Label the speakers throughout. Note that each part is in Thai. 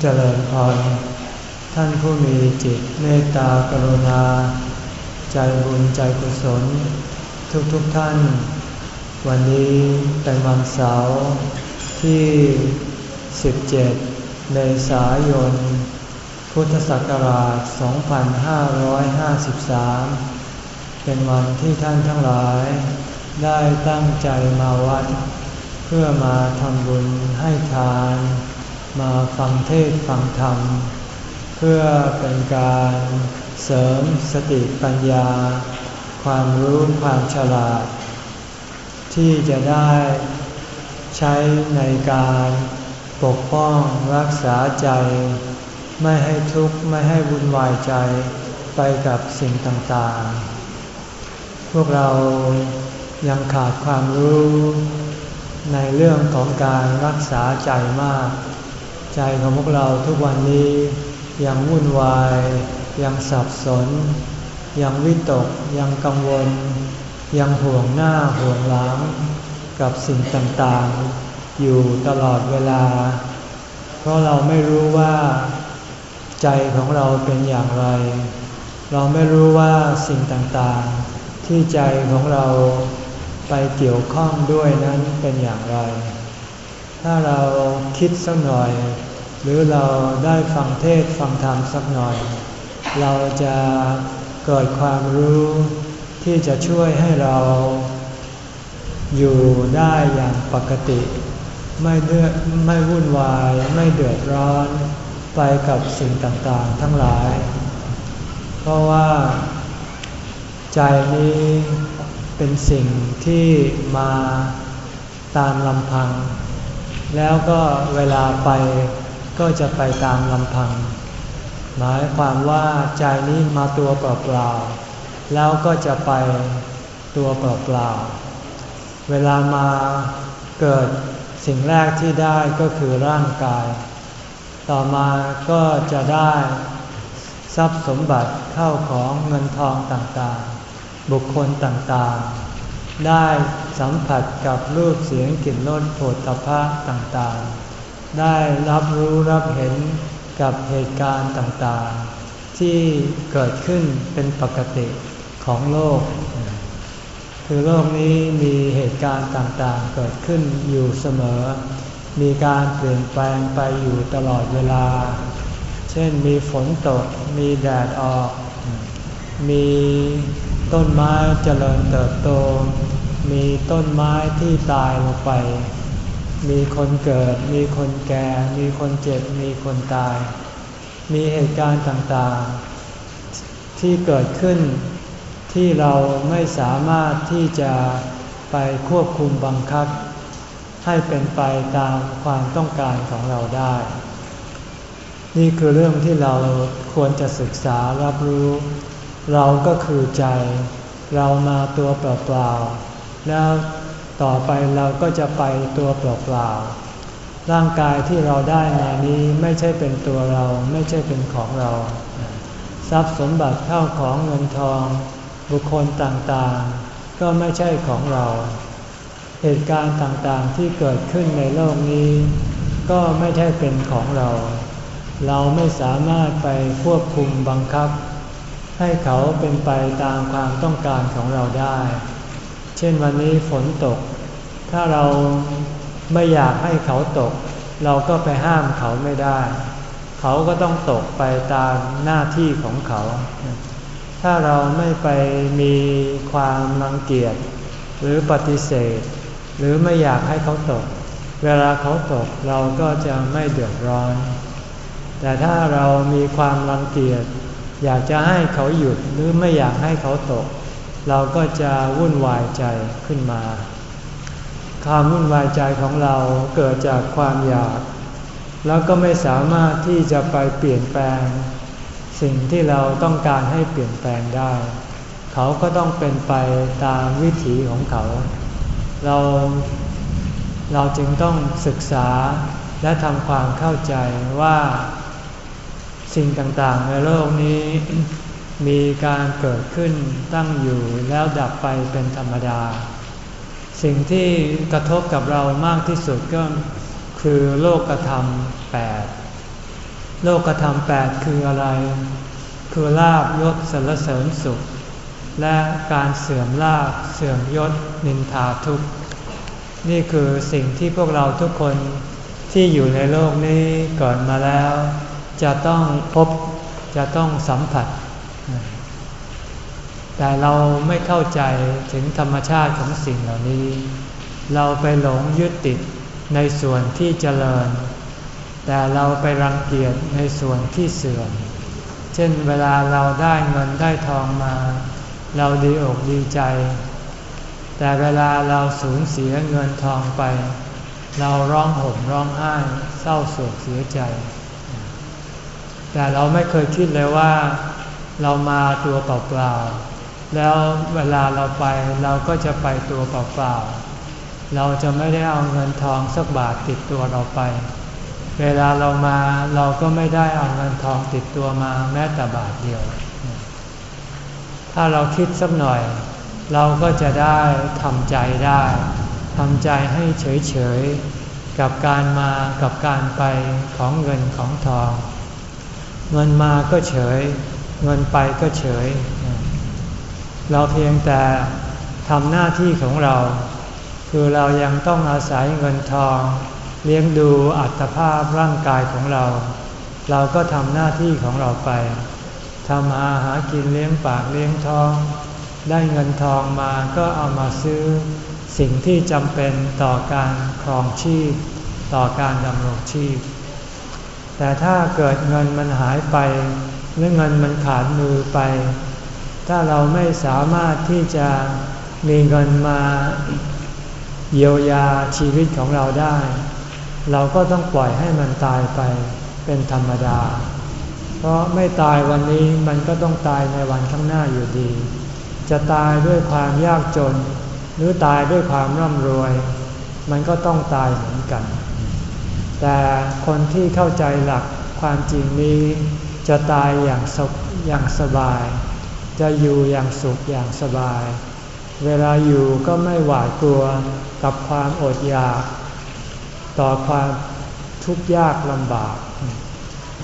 Speaker 1: เจริญพร ท่านผู้มีจิตเมตตากรุณา ใจบุญใจกุศล ทุกทุกท่าน วันนี้เป็นวันเสาร์ที่ 17 เมษายน พุทธศักราช 2553 เป็นวันที่ท่านทั้งหลาย ได้ตั้งใจมาวัด เพื่อมาทำบุญให้ทาน มาฟังเทศฟังธรรม เพื่อเป็นการเสริมสติปัญญา ความรู้ความฉลาด ที่จะได้ใช้ในการปกป้องรักษาใจ ไม่ให้ทุกข์ไม่ให้วุ่นวายใจไปกับสิ่งต่างๆ พวกเรายังขาดความรู้ในเรื่องของการรักษาใจมาก ใจของพวกเราทุกวันนี้ยังวุ่นวาย ยังสับสน ยังวิตก ยังกังวล ยังห่วงหน้าห่วงหลัง กับสิ่งต่างๆ อยู่ตลอดเวลา เพราะเราไม่รู้ว่า ใจของเราเป็นอย่างไร เราไม่รู้ว่าสิ่งต่างๆ ที่ใจของเราไปเกี่ยวข้องด้วยนั้นเป็นอย่างไร ถ้าเราคิดสักหน่อย หรือเราได้ฟังเทศฟังธรรมสักหน่อย เราจะเกิดความรู้ที่จะช่วยให้เรา อยู่ได้อย่างปกติ ไม่เดือดไม่วุ่นวายไม่เดือดร้อนไปกับสิ่งต่างๆทั้งหลาย เพราะว่า ใจนี้เป็นสิ่งที่มาตามลำพัง แล้วก็เวลาไป ก็จะไปตามลำพัง หมายความว่าใจนี้มาตัวเปล่าๆแล้วก็จะไปตัวเปล่าๆเวลามาเกิดสิ่งแรกที่ได้ก็คือร่างกาย ต่อมาก็จะได้ทรัพย์สมบัติเข้าของเงินทองต่างๆ บุคคลต่างๆ ได้สัมผัสกับรูปเสียงกลิ่นรสโผฏฐัพพะต่างๆ ได้รับรู้รับเห็นกับเหตุการณ์ต่างๆ ที่เกิดขึ้นเป็นปกติของโลก คือโลกนี้มีเหตุการณ์ต่างๆ เกิดขึ้นอยู่เสมอ มีการเปลี่ยนแปลงไปอยู่ตลอดเวลา เช่นมีฝนตก มีแดดออก มีต้นไม้เจริญเติบโต มีต้นไม้ที่ตายลงไป มีคนเกิด มีคนแก่ มีคนเจ็บ มีคนตาย มีเหตุการณ์ต่างๆ ที่เกิดขึ้นที่เราไม่สามารถที่จะไปควบคุมบังคับ ให้เป็นไปตามความต้องการของเราได้ นี่คือเรื่องที่เราควรจะศึกษารับรู้ เราก็คือใจ เรามาตัวเปล่าๆแล้ว ต่อไปเราก็จะไปตัวเปล่าๆ ร่างกายที่เราได้มานี้ไม่ใช่เป็นตัวเราไม่ใช่เป็นของเรา ทรัพย์สมบัติเข้าของเงินทอง บุคคลต่างๆ ก็ไม่ใช่ของเรา เหตุการณ์ต่างๆที่เกิดขึ้นในโลกนี้ ก็ไม่ใช่เป็นของเรา เราไม่สามารถไปควบคุมบังคับ ให้เขาเป็นไปตามความต้องการของเราได้ เช่นวันนี้ฝนตก ถ้าเราไม่อยากให้เขาตก เราก็ไปห้ามเขาไม่ได้ เขาก็ต้องตกไปตามหน้าที่ของเขา ถ้าเราไม่ไปมีความรังเกียจหรือปฏิเสธ หรือไม่อยากให้เขาตก เวลาเขาตกเราก็จะไม่เดือดร้อน แต่ถ้าเรามีความรังเกียจอยากจะให้เขาหยุดหรือไม่อยากให้เขาตก เราก็จะวุ่นวายใจขึ้นมา ความวุ่นวายใจของเราเกิดจากความอยาก แล้วก็ไม่สามารถที่จะไปเปลี่ยนแปลง สิ่งที่เราต้องการให้เปลี่ยนแปลงได้ เขาก็ต้องเป็นไปตามวิถีของเขา เราเราจึงต้องศึกษาและทำความเข้าใจว่าสิ่งต่างๆในโลกนี้ มีการเกิดขึ้นตั้งอยู่แล้วดับไปเป็นธรรมดา สิ่งที่กระทบกับเรามากที่สุดก็คือโลกธรรมแปดโลกธรรมแปดคืออะไร คือลาบยศสรรเสริญสุข และการเสื่อมลาบเสื่อมยศนินทาทุกข์ นี่คือสิ่งที่พวกเราทุกคนที่อยู่ในโลกนี้ก่อนมาแล้ว จะต้องพบจะต้องสัมผัส แต่เราไม่เข้าใจถึงธรรมชาติของสิ่งเหล่านี้ เราไปหลงยึดติดในส่วนที่เจริญ แต่เราไปรังเกียจในส่วนที่เสื่อม เช่นเวลาเราได้เงินได้ทองมา เราดีอกดีใจ แต่เวลาเราสูญเสียเงินทองไป เราร้องห่มร้องไห้เศร้าโศกเสียใจ แต่เราไม่เคยคิดเลยว่าเรามาตัวเปล่าๆ แล้วเวลาเราไปเราก็จะไปตัวเปล่าๆ เราจะไม่ได้เอาเงินทองสักบาทติดตัวเราไป เวลาเรามาเราก็ไม่ได้เอาเงินทองติดตัวมาแม้แต่บาทเดียว ถ้าเราคิดสักหน่อย เราก็จะได้ทำใจได้ทำใจให้เฉยๆ กับการมากับการไปของเงินของทอง เงินมาก็เฉย เงินไปก็เฉยเเราเพียงแต่ทำหน้าที่ของเรา คือเรายังต้องอาศัยเงินทอง เลี้ยงดูอัตภาพร่างกายของเรา เราก็ทำหน้าที่ของเราไปทำอาหากินเลี้ยงปากเลี้ยงท้อง ได้เงินทองมาก็เอามาซื้อ สิ่งที่จำเป็นต่อการครองชีพ ต่อการดำรงชีพ แต่ถ้าเกิดเงินมันหายไป หรือเงินมันขาดมือไป ถ้าเราไม่สามารถที่จะมีเงินมาเยียวยาชีวิตของเราได้ เราก็ต้องปล่อยให้มันตายไปเป็นธรรมดา เพราะไม่ตายวันนี้มันก็ต้องตายในวันข้างหน้าอยู่ดี จะตายด้วยความยากจน หรือตายด้วยความร่ำรวย มันก็ต้องตายเหมือนกัน แต่คนที่เข้าใจหลักความจริงนี้ จะตายอย่างสุขอย่างสบาย จะอยู่อย่างสุขอย่างสบาย เวลาอยู่ก็ไม่หวาดกลัวกับความอดอยาก ต่อความทุกข์ยากลำบาก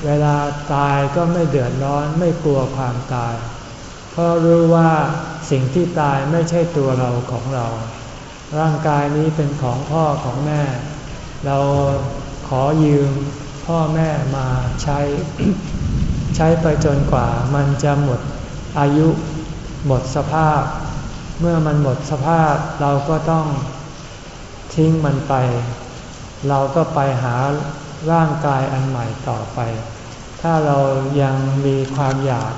Speaker 1: เวลาตายก็ไม่เดือดร้อนไม่กลัวความตาย เพราะรู้ว่าสิ่งที่ตายไม่ใช่ตัวเราของเรา ร่างกายนี้เป็นของพ่อของแม่ เราขอยืมพ่อแม่มาใช้ ใช้ไปจนกว่ามันจะหมด อายุหมดสภาพ เมื่อมันหมดสภาพเราก็ต้องทิ้งมันไป เราก็ไปหาร่างกายอันใหม่ต่อไป ถ้าเรายังมีความอยาก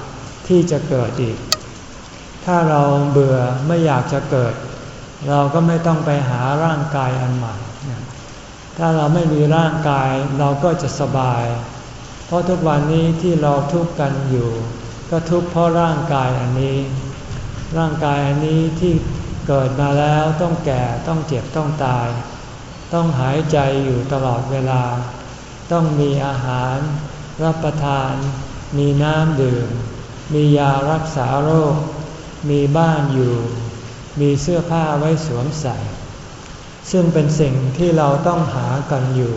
Speaker 1: ที่จะเกิดอีก ถ้าเราเบื่อไม่อยากจะเกิด เราก็ไม่ต้องไปหาร่างกายอันใหม่ ถ้าเราไม่มีร่างกายเราก็จะสบาย เพราะทุกวันนี้ที่เราทุกข์กันอยู่ ก็ทุกข์เพราะร่างกายอันนี้ ร่างกายอันนี้ที่เกิดมาแล้วต้องแก่ต้องเจ็บต้องตาย ต้องหายใจอยู่ตลอดเวลา ต้องมีอาหาร รับประทาน มีน้ำดื่ม มียารักษาโรค มีบ้านอยู่ มีเสื้อผ้าไว้สวมใส่ ซึ่งเป็นสิ่งที่เราต้องหากันอยู่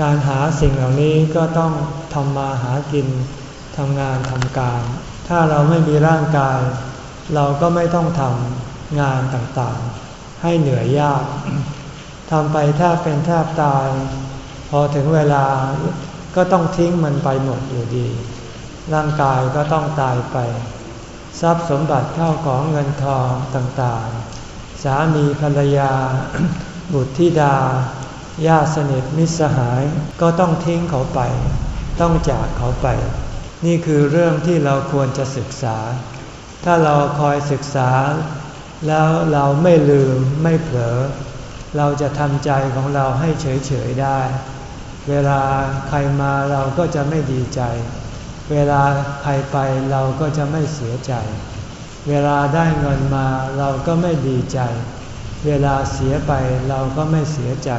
Speaker 1: การหาสิ่งเหล่านี้ก็ต้องทำมาหากิน ทำงานทำการ ถ้าเราไม่มีร่างกาย เราก็ไม่ต้องทำงานต่างๆ ให้เหนื่อยยากทำไปถ้าเป็นแทบตาย พอถึงเวลาก็ต้องทิ้งมันไปหมดอยู่ดี ร่างกายก็ต้องตายไป ทรัพย์สมบัติเข้าของเงินทองต่างๆ สามีภรรยา บุตรธิดาญาติสนิทมิตรสหายก็ต้องทิ้งเขาไป ต้องจากเขาไป นี่คือเรื่องที่เราควรจะศึกษา ถ้าเราคอยศึกษา แล้วเราไม่ลืมไม่เผลอ เราจะทำใจของเราให้เฉยๆได้ เวลาใครมาเราก็จะไม่ดีใจ เวลาใครไปเราก็จะไม่เสียใจ เวลาได้เงินมาเราก็ไม่ดีใจ เวลาเสียไปเราก็ไม่เสียใจ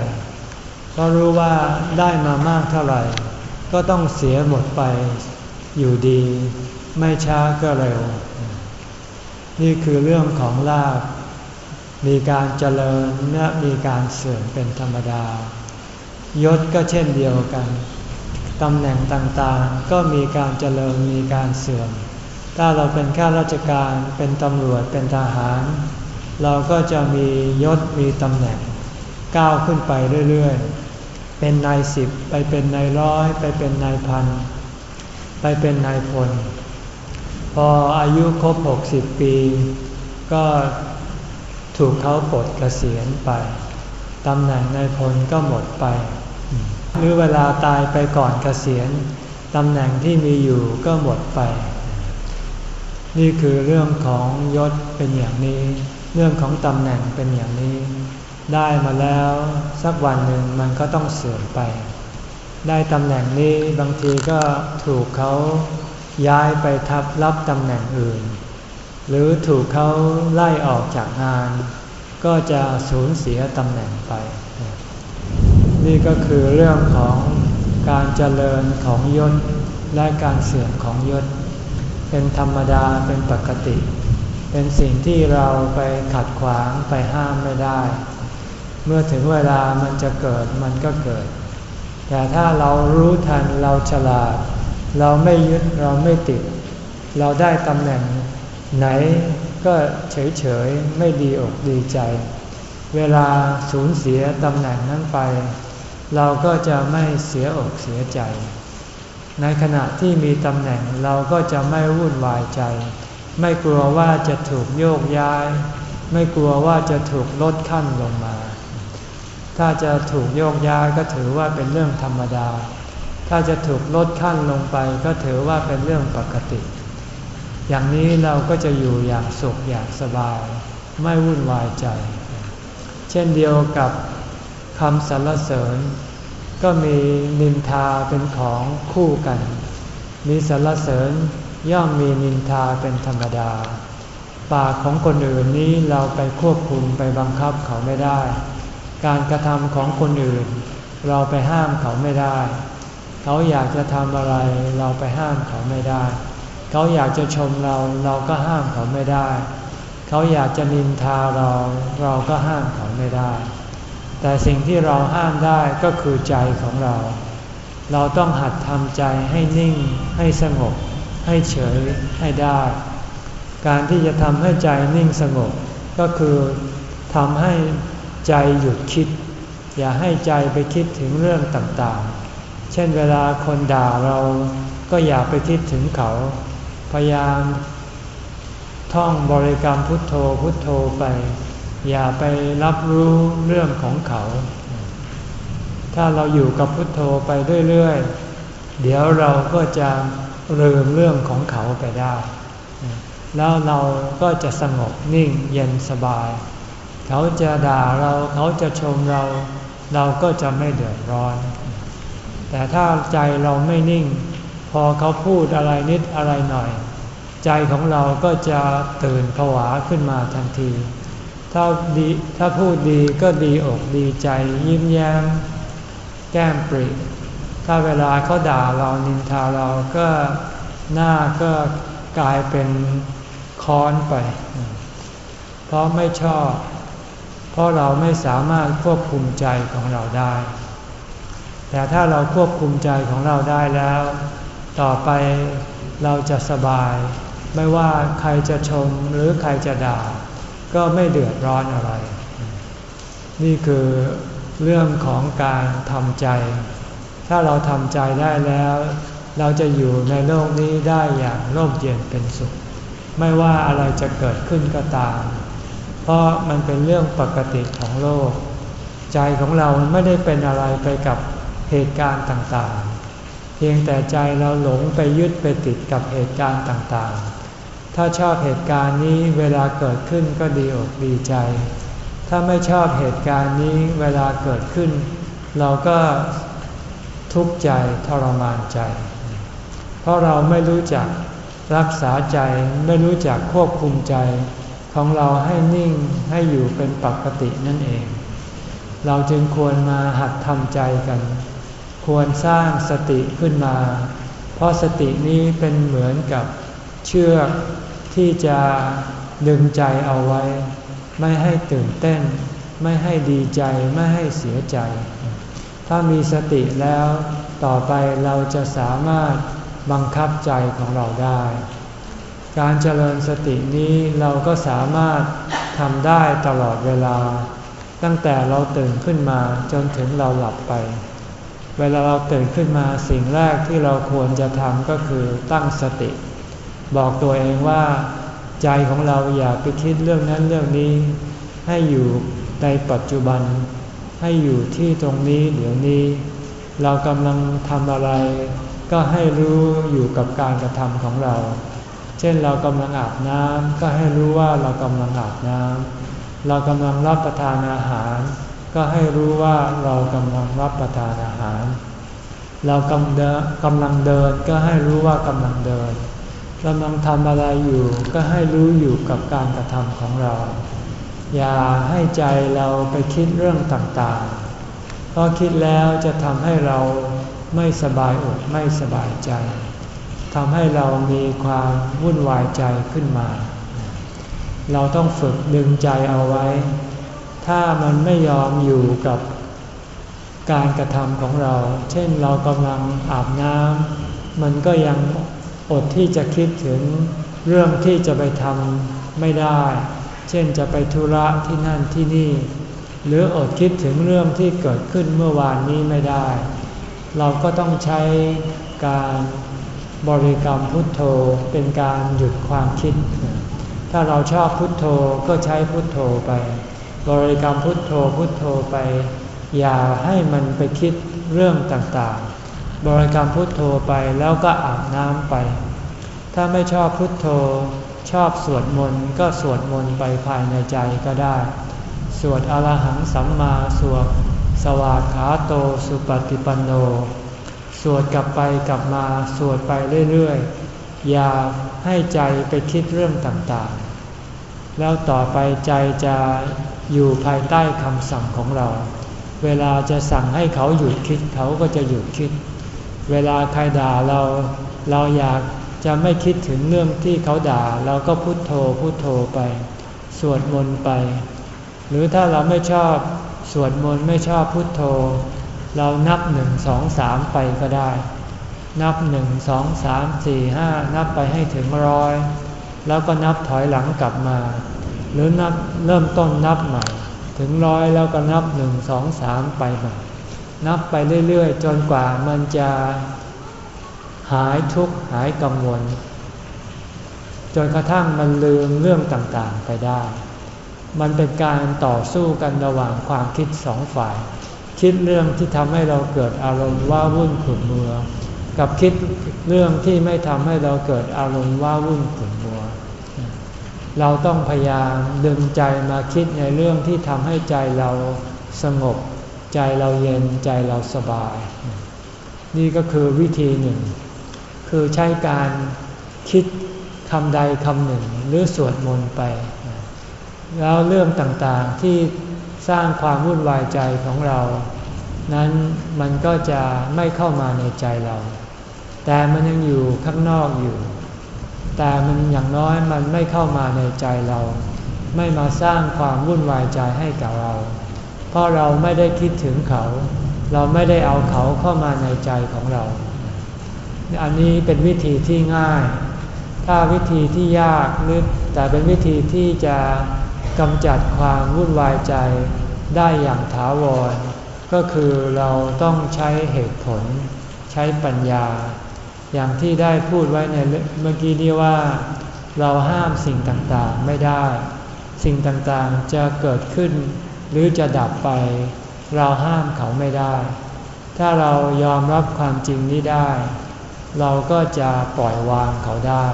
Speaker 1: เพราะรู้ว่าได้มามากเท่าไหร่ ก็ต้องเสียหมดไป อยู่ดีไม่ช้าก็เร็ว นี่คือเรื่องของลาบมีการเจริญและมีการเสื่อมเป็นธรรมดายศก็เช่นเดียวกันตำแหน่งต่างๆ ก็มีการเจริญมีการเสื่อม ถ้าเราเป็นข้าราชการเป็นตำรวจเป็นทหาร เราก็จะมียศมีตำแหน่ง ก้าวขึ้นไปเรื่อยๆ เป็นนายสิบไปเป็นนายร้อย ไปเป็นนายพัน ไปเป็นนายพล พออายุครบ 60 ปี ก็ถูกเขาปลดเกษียณไปตำแหน่งนายพลก็หมดไป หรือเวลาตายไปก่อนเกษียณตำแหน่งที่มีอยู่ก็หมดไป นี่คือเรื่องของยศเป็นอย่างนี้ เรื่องของตำแหน่งเป็นอย่างนี้ ได้มาแล้วสักวันหนึ่งมันก็ต้องเสื่อมไป ได้ตำแหน่งนี้บางทีก็ถูกเขาย้ายไปทับรับตำแหน่งอื่น หรือถูกเขาไล่ออกจากงาน ก็จะสูญเสียตำแหน่งไป นี่ก็คือเรื่องของการเจริญของยศและการเสื่อมของยศ เป็นธรรมดาเป็นปกติ เป็นสิ่งที่เราไปขัดขวางไปห้ามไม่ได้ เมื่อถึงเวลามันจะเกิดมันก็เกิด แต่ถ้าเรารู้ทันเราฉลาด เราไม่ยึดเราไม่ติด เราได้ตำแหน่งไหนก็เฉยๆ ไม่ดีอกดีใจ เวลาสูญเสียตำแหน่งนั้นไป เราก็จะไม่เสียอกเสียใจ ในขณะที่มีตำแหน่งเราก็จะไม่วุ่นวายใจ ไม่กลัวว่าจะถูกโยกย้าย ไม่กลัวว่าจะถูกลดขั้นลงมา ถ้าจะถูกโยกย้ายก็ถือว่าเป็นเรื่องธรรมดา ถ้าจะถูกลดขั้นลงไปก็ถือว่าเป็นเรื่องปกติ อย่างนี้เราก็จะอยู่อย่างสุขอย่างสบาย ไม่วุ่นวายใจ เช่นเดียวกับคำสรรเสริญ ก็มีนินทาเป็นของคู่กัน มีสรรเสริญย่อมมีนินทาเป็นธรรมดา ปากของคนอื่นนี้เราไปควบคุมไปบังคับเขาไม่ได้ การกระทำของคนอื่น เราไปห้ามเขาไม่ได้ เขาอยากจะทำอะไร เราไปห้ามเขาไม่ได้ เขาอยากจะชมเราเราก็ห้ามเขาไม่ได้ เขาอยากจะนินทาเราเราก็ห้ามเขาไม่ได้ แต่สิ่งที่เราห้ามได้ก็คือใจของเรา เราต้องหัดทำใจให้นิ่ง ให้สงบ ให้เฉยให้ได้ การที่จะทำให้ใจนิ่งสงบก็คือทำให้ ใจหยุดคิด อย่าให้ใจไปคิดถึงเรื่องต่างๆ เช่นเวลาคนด่าเราก็อย่าไปคิดถึงเขา พยายามท่องบริกรรมพุทโธพุทโธไป อย่าไปรับรู้เรื่องของเขา ถ้าเราอยู่กับพุทโธไปเรื่อยๆ เดี๋ยวเราก็จะลืมเรื่องของเขาไปได้ แล้วเราก็จะสงบนิ่งเย็นสบาย เขาจะด่าเราเขาจะชมเรา เราก็จะไม่เดือดร้อน แต่ถ้าใจเราไม่นิ่ง พอเขาพูดอะไรนิดอะไรหน่อย ใจของเราก็จะตื่นผวาขึ้นมาทันที ถ้าดีถ้าพูดดีก็ดีอกดีใจยิ้มแย้ม แก้มปริถ้าเวลาเขาด่าเรานินทาเราก็หน้าก็กลายเป็นค้อนไป เพราะไม่ชอบ เพราะเราไม่สามารถควบคุมใจของเราได้ แต่ถ้าเราควบคุมใจของเราได้แล้ว ต่อไปเราจะสบาย ไม่ว่าใครจะชมหรือใครจะด่า ก็ไม่เดือดร้อนอะไร นี่คือเรื่องของการทำใจ ถ้าเราทำใจได้แล้ว เราจะอยู่ในโลกนี้ได้อย่างร่มเย็นเป็นสุข ไม่ว่าอะไรจะเกิดขึ้นก็ตาม เพราะมันเป็นเรื่องปกติของโลก ใจของเราไม่ได้เป็นอะไรไปกับเหตุการณ์ต่างๆ เพียงแต่ใจเราหลงไปยึดไปติดกับเหตุการณ์ต่างๆ ถ้าชอบเหตุการณ์นี้เวลาเกิดขึ้นก็ดีอกดีใจ ถ้าไม่ชอบเหตุการณ์นี้เวลาเกิดขึ้น เราก็ทุกข์ใจทรมานใจ เพราะเราไม่รู้จักรักษาใจไม่รู้จักควบคุมใจ ของเราให้นิ่งให้อยู่เป็นปกตินั่นเอง เราจึงควรมาหัดทำใจกัน ควรสร้างสติขึ้นมา เพราะสตินี้เป็นเหมือนกับเชือกที่จะดึงใจเอาไว้ ไม่ให้ตื่นเต้น ไม่ให้ดีใจไม่ให้เสียใจ ถ้ามีสติแล้วต่อไปเราจะสามารถบังคับใจของเราได้ การเจริญสตินี้เราก็สามารถทำได้ตลอดเวลา ตั้งแต่เราตื่นขึ้นมาจนถึงเราหลับไป เวลาเราตื่นขึ้นมาสิ่งแรกที่เราควรจะทำก็คือตั้งสติ บอกตัวเองว่า ใจของเราอย่าไปคิดเรื่องนั้นเรื่องนี้ ให้อยู่ในปัจจุบัน ให้อยู่ที่ตรงนี้เดี๋ยวนี้ เรากำลังทำอะไร ก็ให้รู้อยู่กับการกระทำของเรา เช่นเรากำลังอาบน้ำก็ให้รู้ว่าเรากำลังอาบน้ำเรากำลังรับประทานอาหาร ก็ให้รู้ว่าเรากำลังรับประทานอาหาร เรากำลังเดินก็ให้รู้ว่ากำลังเดินกำลังทำอะไรอยู่ ก็ให้รู้อยู่กับการกระทำของเรา อย่าให้ใจเราไปคิดเรื่องต่างๆ เพราะคิดแล้วจะทำให้เราไม่สบายอกไม่สบายใจ ทำให้เรามีความวุ่นวายใจขึ้นมา เราต้องฝึกดึงใจเอาไว้ ถ้ามันไม่ยอมอยู่กับการกระทำของเรา เช่นเรากำลังอาบน้ำมันก็ยังอดที่จะคิดถึงเรื่องที่จะไปทำไม่ได้ เช่นจะไปธุระที่นั่นที่นี่ หรืออดคิดถึงเรื่องที่เกิดขึ้นเมื่อวานนี้ไม่ได้ เราก็ต้องใช้การ บริกรรมพุทโธเป็นการหยุดความคิด ถ้าเราชอบพุทโธก็ใช้พุทโธไป บริกรรมพุทโธพุทโธไป อย่าให้มันไปคิดเรื่องต่างๆ บริกรรมพุทโธไปแล้วก็อาบน้ำไป ถ้าไม่ชอบพุทโธ ชอบสวดมนต์ก็สวดมนต์ไปภายในใจก็ได้ สวดอรหังสัมมาสวดสวากขาโตสุปฏิปันโน วดกลับไปกลับมาสวดไปเรื่อยๆ อย่าให้ใจไปคิดเรื่องต่างๆ แล้วต่อไปใจจะอยู่ภายใต้คำสั่งของเรา เวลาจะสั่งให้เขาหยุดคิดเขาก็จะหยุดคิด เวลาใครด่าเราเราอยากจะไม่คิดถึงเรื่องที่เขาด่าเราก็พุโทโธพุโทโธไป สวดมนต์ไป หรือถ้าเราไม่ชอบสวดมนต์ไม่ชอบพุโทโธ เรานับหนึ่งสองสามไปก็ได้ นับหนึ่งสองสามสี่ห้านับไปให้ถึงร้อยแล้วก็นับถอยหลังกลับมา หรือนับเริ่มต้นนับใหม่ ถึงร้อยแล้วก็นับหนึ่งสองสามไปใหม่ นับไปเรื่อยๆ จนกว่ามันจะหายทุกข์หายกังวล จนกระทั่งมันลืมเรื่องต่างๆไปได้ มันเป็นการต่อสู้กันระหว่างความคิดสองฝ่าย คิดเรื่องที่ทำให้เราเกิดอารมณ์ว่าวุ่นขุ่นมัว กับคิดเรื่องที่ไม่ทำให้เราเกิดอารมณ์ว่าวุ่นขุ่นมัว เราต้องพยายามดึงใจมาคิดในเรื่องที่ทำให้ใจเราสงบ ใจเราเย็นใจเราสบาย นี่ก็คือวิธีหนึ่ง คือใช้การคิดคำใดคำหนึ่งหรือสวดมนต์ไป แล้วเรื่องต่างๆที่ สร้างความวุ่นวายใจของเรา นั้นมันก็จะไม่เข้ามาในใจเรา แต่มันยังอยู่ข้างนอกอยู่ แต่มันอย่างน้อยมันไม่เข้ามาในใจเรา ไม่มาสร้างความวุ่นวายใจให้กับเรา เพราะเราไม่ได้คิดถึงเขา เราไม่ได้เอาเขาเข้ามาในใจของเรา อันนี้เป็นวิธีที่ง่าย ถ้าวิธีที่ยากหรือแต่เป็นวิธีที่จะ กำจัดความวุ่นวายใจได้อย่างถาวร ก็คือเราต้องใช้เหตุผล ใช้ปัญญา อย่างที่ได้พูดไว้ในเมื่อกี้นี้ว่า เราห้ามสิ่งต่างๆไม่ได้ สิ่งต่างๆจะเกิดขึ้น หรือจะดับไป เราห้ามเขาไม่ได้ ถ้าเรายอมรับความจริงนี้ได้ เราก็จะปล่อยวางเขาได้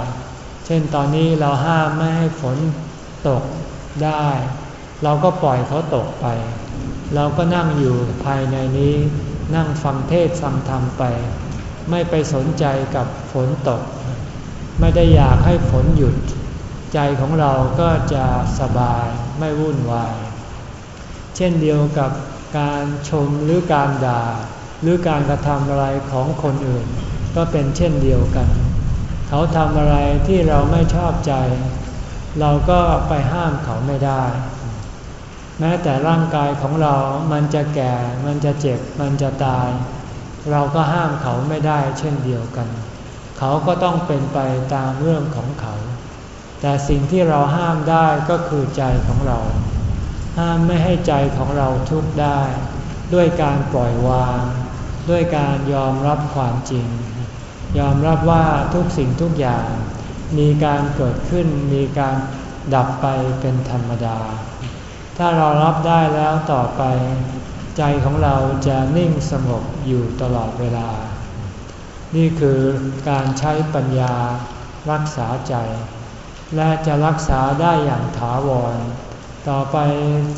Speaker 1: เช่นตอนนี้เราห้ามไม่ให้ฝนตก ได้ เราก็ปล่อยเขาตกไป เราก็นั่งอยู่ภายในนี้ นั่งฟังเทศฟังธรรมไป ไม่ไปสนใจกับฝนตก ไม่ได้อยากให้ฝนหยุด ใจของเราก็จะสบายไม่วุ่นวาย เช่นเดียวกับการชมหรือการด่า หรือการกระทำอะไรของคนอื่น ก็เป็นเช่นเดียวกัน เขาทำอะไรที่เราไม่ชอบใจ เราก็ไปห้ามเขาไม่ได้ แม้แต่ร่างกายของเรา มันจะแก่ มันจะเจ็บ มันจะตาย เราก็ห้ามเขาไม่ได้เช่นเดียวกัน เขาก็ต้องเป็นไปตามเรื่องของเขา แต่สิ่งที่เราห้ามได้ก็คือใจของเรา ห้ามไม่ให้ใจของเราทุกข์ได้ ด้วยการปล่อยวาง ด้วยการยอมรับความจริง ยอมรับว่าทุกสิ่งทุกอย่าง มีการเกิดขึ้น มีการดับไปเป็นธรรมดา ถ้าเรารับได้แล้วต่อไปใจของเราจะนิ่งสงบอยู่ตลอดเวลา นี่คือการใช้ปัญญารักษาใจ และจะรักษาได้อย่างถาวร ต่อไป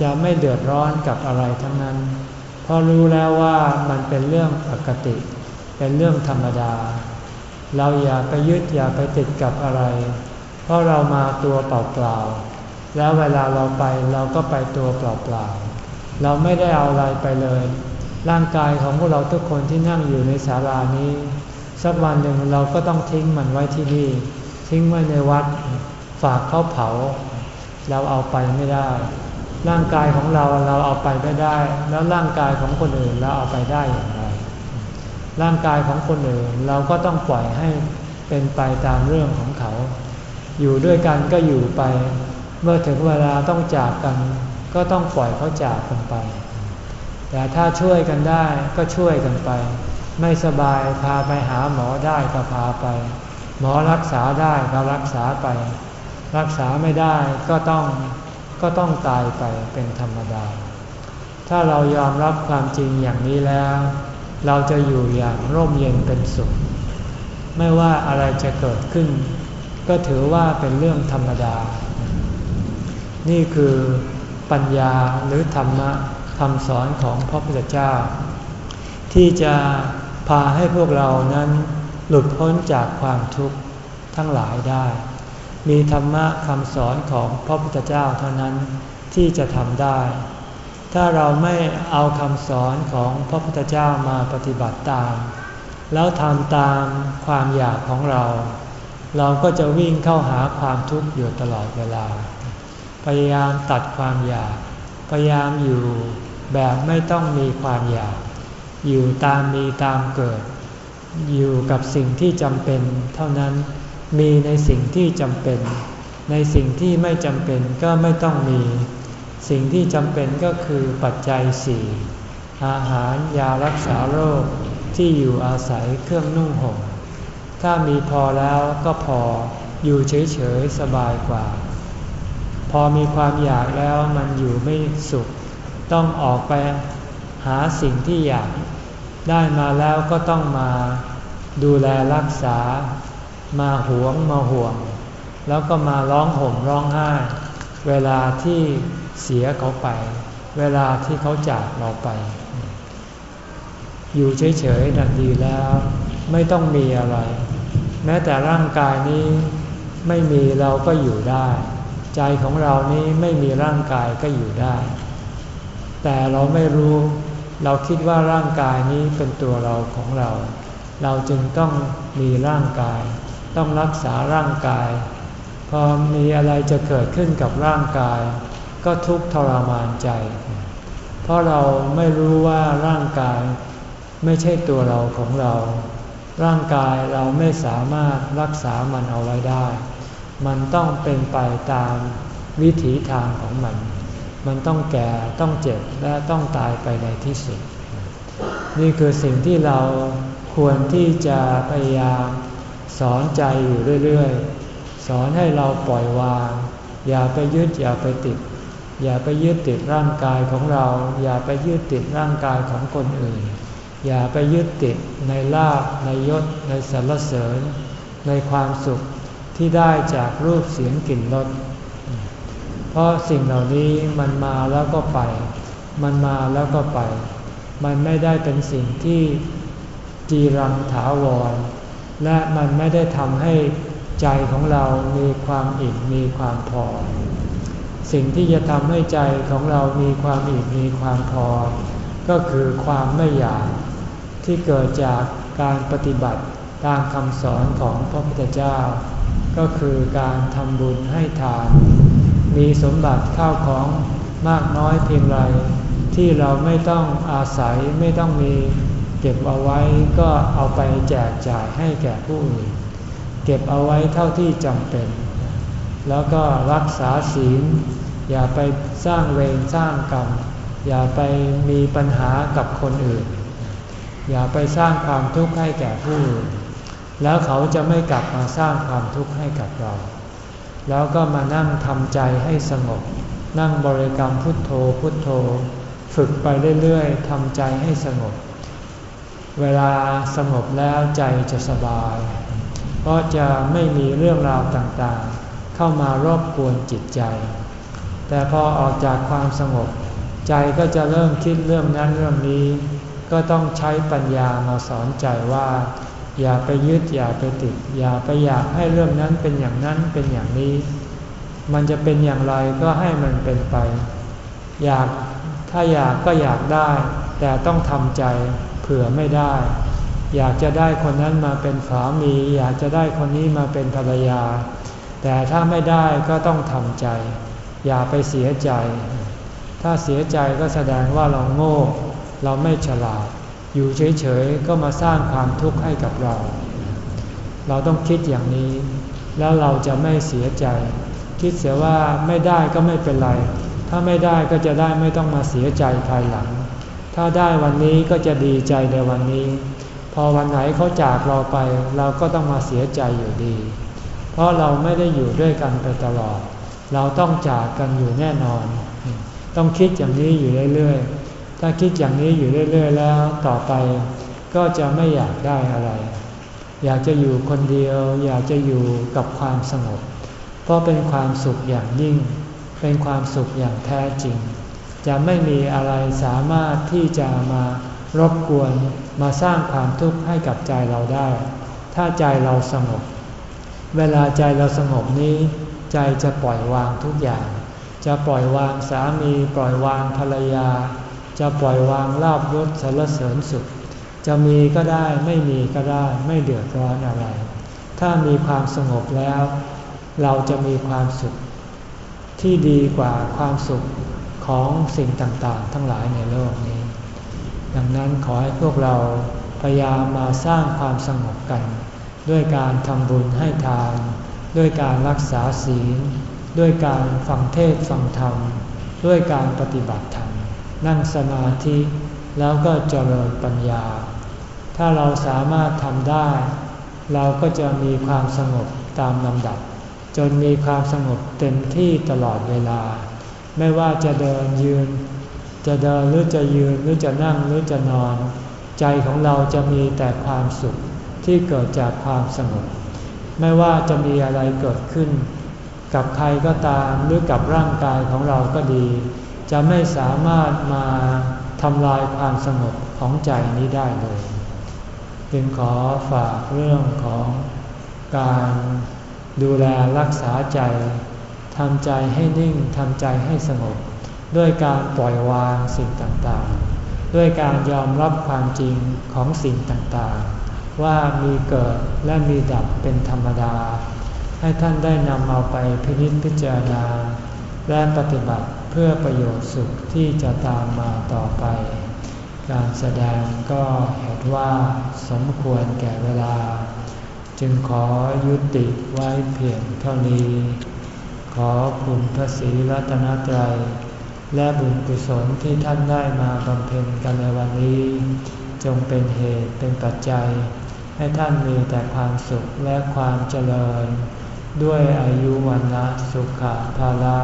Speaker 1: จะไม่เดือดร้อนกับอะไรทั้งนั้น เพราะรู้แล้วว่ามันเป็นเรื่องปกติ เป็นเรื่องธรรมดา เราอย่าไปยึดอย่าไปติดกับอะไร เพราะเรามาตัวเปล่าๆ แล้วเวลาเราไปเราก็ไปตัวเปล่าๆ เราไม่ได้เอาอะไรไปเลย ร่างกายของพวกเราทุกคนที่นั่งอยู่ในศาลานี้ สักวันหนึ่งเราก็ต้องทิ้งมันไว้ที่นี่ ทิ้งไว้ในวัด ฝากเขาเผา เราเอาไปไม่ได้ ร่างกายของเราเราเอาไปไม่ได้ แล้วร่างกายของคนอื่นเราเอาไปได้อย่างไร ร่างกายของคนอื่นเราก็ต้องปล่อยให้เป็นไปตามเรื่องของเขา อยู่ด้วยกันก็อยู่ไป เมื่อถึงเวลาต้องจากกัน ก็ต้องปล่อยเขาจากกันไป แต่ถ้าช่วยกันได้ก็ช่วยกันไป ไม่สบายพาไปหาหมอได้ก็พาไป หมอรักษาได้ก็รักษาไป รักษาไม่ได้ก็ต้องก็ต้องตายไปเป็นธรรมดา ถ้าเรายอมรับความจริงอย่างนี้แล้ว เราจะอยู่อย่างร่มเย็นเป็นสุข ไม่ว่าอะไรจะเกิดขึ้น ก็ถือว่าเป็นเรื่องธรรมดา นี่คือปัญญาหรือธรรมะคำสอนของพระพุทธเจ้า ที่จะพาให้พวกเรานั้นหลุดพ้นจากความทุกข์ทั้งหลายได้ มีธรรมะคำสอนของพระพุทธเจ้าเท่านั้นที่จะทำได้ ถ้าเราไม่เอาคำสอนของพระพุทธเจ้ามาปฏิบัติตาม แล้วทำตามความอยากของเรา เราก็จะวิ่งเข้าหาความทุกข์อยู่ตลอดเวลา พยายามตัดความอยาก พยายามอยู่แบบไม่ต้องมีความอยาก อยู่ตามมีตามเกิด อยู่กับสิ่งที่จำเป็น เท่านั้นมีในสิ่งที่จำเป็น ในสิ่งที่ไม่จำเป็นก็ไม่ต้องมี สิ่งที่จำเป็นก็คือปัจจัยสี่อาหารยารักษาโรคที่อยู่อาศัยเครื่องนุ่งห่มถ้ามีพอแล้วก็พออยู่เฉยๆสบายกว่า พอมีความอยากแล้วมันอยู่ไม่สุข ต้องออกไปหาสิ่งที่อยาก ได้มาแล้วก็ต้องมาดูแลรักษา มาหวงมาห่วง แล้วก็มาร้องห่มร้องไห้ เวลาที่ เสียเขาไป เวลาที่เขาจากเราไป อยู่เฉยๆนั่นดีแล้ว ไม่ต้องมีอะไร แม้แต่ร่างกายนี้ไม่มีเราก็อยู่ได้ ใจของเรานี้ไม่มีร่างกายก็อยู่ได้ แต่เราไม่รู้ เราคิดว่าร่างกายนี้เป็นตัวเราของเรา เราจึงต้องมีร่างกาย ต้องรักษาร่างกาย พอมีอะไรจะเกิดขึ้นกับร่างกาย ก็ทุกข์ทรมานใจ เพราะเราไม่รู้ว่าร่างกายไม่ใช่ตัวเราของเรา ร่างกายเราไม่สามารถรักษามันเอาไว้ได้ มันต้องเป็นไปตามวิถีทางของมัน มันต้องแก่ต้องเจ็บและต้องตายไปในที่สุด นี่คือสิ่งที่เราควรที่จะพยายามสอนใจอยู่เรื่อย ๆ สอนให้เราปล่อยวาง อย่าไปยึดอย่าไปติด อย่าไปยึดติดร่างกายของเรา อย่าไปยึดติดร่างกายของคนอื่น อย่าไปยึดติดในลาบในยศ ในสรรเสริญ ในความสุขที่ได้จากรูปเสียงกลิ่นรสเพราะสิ่งเหล่านี้มันมาแล้วก็ไป มันมาแล้วก็ไป มันไม่ได้เป็นสิ่งที่จีรังถาวร และมันไม่ได้ทำให้ใจของเรามีความอิ่มมีความพอ สิ่งที่จะทำให้ใจของเรามีความอิ่มมีความพอ ก็คือความไม่อยากที่เกิดจากการปฏิบัติตามคำสอนของพระพุทธเจ้า ก็คือการทำบุญให้ทาน มีสมบัติข้าวของมากน้อยเพียงไร ที่เราไม่ต้องอาศัยไม่ต้องมีเก็บเอาไว้ก็เอาไปแจกจ่ายให้แก่ผู้อื่นเก็บเอาไว้เท่าที่จำเป็น แล้วก็รักษาศีล อย่าไปสร้างเวรสร้างกรรม อย่าไปมีปัญหากับคนอื่น อย่าไปสร้างความทุกข์ให้แก่ผู้อื่นแล้วเขาจะไม่กลับมาสร้างความทุกข์ให้กับเรา แล้วก็มานั่งทำใจให้สงบ นั่งบริกรรมพุทโธพุทโธ ฝึกไปเรื่อยๆทำใจให้สงบ เวลาสงบแล้วใจจะสบาย เพราะจะไม่มีเรื่องราวต่างๆ เข้ามารบกวนจิตใจ แต่พอออกจากความสงบ ใจก็จะเริ่มคิดเรื่องนั้นเรื่องนี้ ก็ต้องใช้ปัญญามาสอนใจว่า อย่าไปยึดอย่าไปติด อย่าไปอยากให้เรื่องนั้นเป็นอย่างนั้นเป็นอย่างนี้ มันจะเป็นอย่างไรก็ให้มันเป็นไป อยากถ้าอยากก็อยากได้ แต่ต้องทำใจเผื่อไม่ได้ อยากจะได้คนนั้นมาเป็นสามี อยากจะได้คนนี้มาเป็นภรรยา แต่ถ้าไม่ได้ก็ต้องทำใจ อย่าไปเสียใจ ถ้าเสียใจก็แสดงว่าเราโง่ เราไม่ฉลาด อยู่เฉยๆ ก็มาสร้างความทุกข์ให้กับเรา เราต้องคิดอย่างนี้ แล้วเราจะไม่เสียใจ คิดเสียว่าไม่ได้ก็ไม่เป็นไร ถ้าไม่ได้ก็จะได้ไม่ต้องมาเสียใจภายหลัง ถ้าได้วันนี้ก็จะดีใจในวันนี้ พอวันไหนเขาจากเราไป เราก็ต้องมาเสียใจอยู่ดี เพราะเราไม่ได้อยู่ด้วยกันไปตลอด เราต้องจากกันอยู่แน่นอน ต้องคิดอย่างนี้อยู่เรื่อยๆ ถ้าคิดอย่างนี้อยู่เรื่อย ๆ แล้วต่อไปก็จะไม่อยากได้อะไร อยากจะอยู่คนเดียว อยากจะอยู่กับความสงบ เพราะเป็นความสุขอย่างยิ่ง เป็นความสุขอย่างแท้จริง จะไม่มีอะไรสามารถที่จะมารบกวนมาสร้างความทุกข์ให้กับใจเราได้ ถ้าใจเราสงบ เวลาใจเราสงบนี้ ใจจะปล่อยวางทุกอย่าง จะปล่อยวางสามีปล่อยวางภรรยา จะปล่อยวางลาบยศสารเสริญสุข จะมีก็ได้ไม่มีก็ได้ไม่เดือดร้อนอะไร ถ้ามีความสงบแล้ว เราจะมีความสุข ที่ดีกว่าความสุขของสิ่งต่างๆ ทั้งหลายในโลกนี้ ดังนั้นขอให้พวกเราพยายามมาสร้างความสงบกัน ด้วยการทำบุญให้ทาน ด้วยการรักษาศีล ด้วยการฟังเทศฟังธรรม ด้วยการปฏิบัติธรรม นั่งสมาธิแล้วก็เจริญปัญญา ถ้าเราสามารถทำได้ เราก็จะมีความสงบตามลำดับ จนมีความสงบเต็มที่ตลอดเวลา ไม่ว่าจะเดินยืน จะเดินหรือจะยืนหรือจะนั่งหรือจะนอน ใจของเราจะมีแต่ความสุขที่เกิดจากความสงบ ไม่ว่าจะมีอะไรเกิดขึ้น กับใครก็ตามหรือกับร่างกายของเราก็ดี จะไม่สามารถมาทำลายความสงบของใจนี้ได้เลย จึงขอฝากเรื่องของการดูแลรักษาใจทำใจให้นิ่งทำใจให้สงบ ด้วยการปล่อยวางสิ่งต่างๆ ด้วยการยอมรับความจริงของสิ่งต่างๆ ว่ามีเกิดและมีดับเป็นธรรมดา ให้ท่านได้นำเอาไปพินิจพิจารณา และปฏิบัติเพื่อประโยชน์สุขที่จะตามมาต่อไป การแสดงก็เห็นว่าสมควรแก่เวลา จึงขอยุติไว้เพียงเท่านี้ ขอคุณพระศรีรัตนตรัยและบุญกุศลที่ท่านได้มาบำเพ็ญกันในวันนี้ จงเป็นเหตุเป็นปัจจัย ให้ท่านมีแต่ความสุขและความเจริญ ด้วยอายุวันละสุขภาละ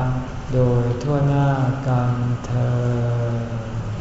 Speaker 1: โดยทั่วหน้ากันเธอ